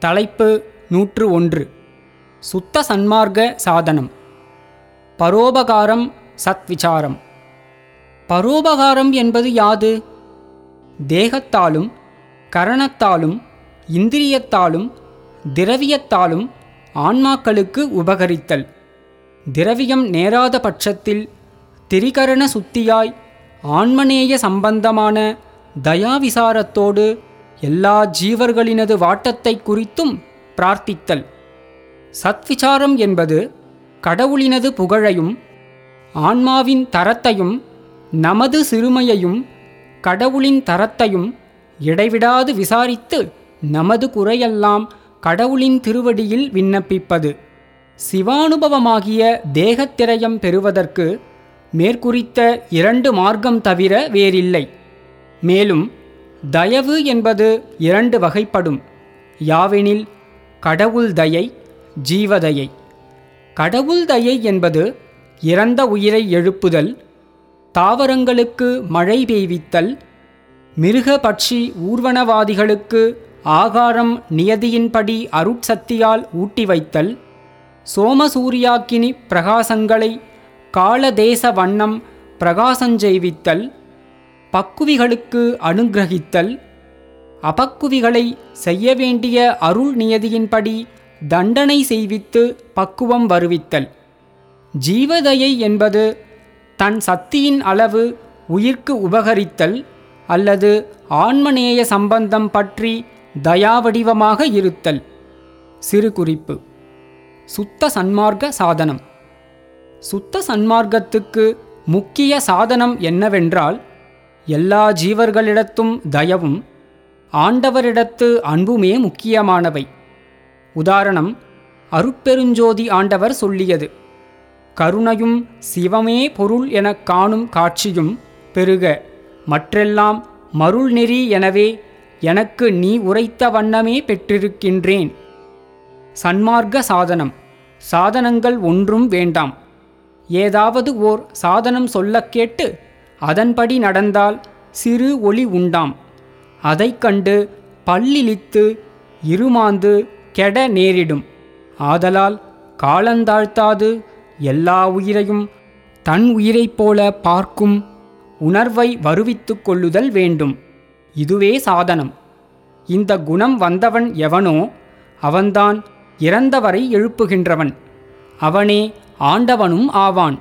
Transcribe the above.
தலைப்பு நூற்று ஒன்று. சுத்த சன்மார்க்க சாதனம். பரோபகாரம் சத்விசாரம் பரோபகாரம் என்பது யாது? தேகத்தாலும் கரணத்தாலும் இந்திரியத்தாலும் திரவியத்தாலும் ஆன்மாக்களுக்கு உபகரித்தல். திரவியம் நேராத பட்சத்தில் திரிகரண சுத்தியாய் ஆன்மநேய சம்பந்தமான தயாவிசாரத்தோடு எல்லா ஜீவர்களினது வாட்டத்தை குறித்தும் பிரார்த்தித்தல். சத்விசாரம் என்பது கடவுளினது புகழையும் ஆன்மாவின் தரத்தையும் நமது சிறுமையையும் கடவுளின் தரத்தையும் இடைவிடாது விசாரித்து நமது குறையெல்லாம் கடவுளின் திருவடியில் விண்ணப்பிப்பது. சிவானுபவமாகிய தேகத்திரயம் பெறுவதற்கு மேற்குறித்த இரண்டு மார்க்கம் தவிர வேறில்லை. மேலும் தயவு என்பது இரண்டு வகைப்படும். யாவெனில் கடவுள் தயை ஜீவதயை கடவுள் தயை என்பது இறந்த உயிரை எழுப்புதல் தாவரங்களுக்கு மழை பெய்வித்தல் மிருக பட்சி ஊர்வனவாதிகளுக்கு ஆகாரம் நியதியின்படி அருட்சக்தியால் ஊட்டி வைத்தல் சோமசூரியாக்கினி பிரகாசங்களை காலதேச வண்ணம் பிரகாசஞ்செய்வித்தல் பக்குவிகளுக்கு அனுகிரகித்தல் அபக்குவிகளை செய்ய வேண்டிய அருள் நியதியின்படி தண்டனை செய்வித்து பக்குவம் வருவித்தல். ஜீவதையை என்பது தன் சக்தியின் அளவு உயிர்க்கு உபகரித்தல் அல்லது ஆன்மநேய சம்பந்தம் பற்றி தயாவடிவமாக இருத்தல். சிறு குறிப்பு. சுத்த சன்மார்க்க சாதனம். சுத்த சன்மார்க்கத்துக்கு முக்கிய சாதனம் என்னவென்றால் எல்லா ஜீவர்களிடத்தும் தயவும் ஆண்டவரிடத்து அன்புமே முக்கியமானவை. உதாரணம் அருட்பெருஞ்சோதி ஆண்டவர் சொல்லியது கருணையும் சிவமே பொருள் எனக் காணும் காட்சியும் பெருக மற்றெல்லாம் மருள் நெறி எனவே எனக்கு நீ உரைத்த வண்ணமே பெற்றிருக்கின்றேன். சன்மார்க்க சாதனம் சாதனங்கள் ஒன்றும் வேண்டாம். ஏதாவது ஓர் சாதனம் சொல்லக் கேட்டு அதன்படி நடந்தால் சிறு ஒளி உண்டாம். அதைக் கண்டு பல்லிழித்து இருமாந்து கெட நேரிடும். ஆதலால் காலந்தாழ்த்தாது எல்லா உயிரையும் தன் உயிரைப் போல பார்க்கும் உணர்வை வருவித்து கொள்ளுதல் வேண்டும். இதுவே சாதனம். இந்த குணம் வந்தவன் எவனோ அவன்தான் இறந்தவரை எழுப்புகின்றவன். அவனே ஆண்டவனும் ஆவான்.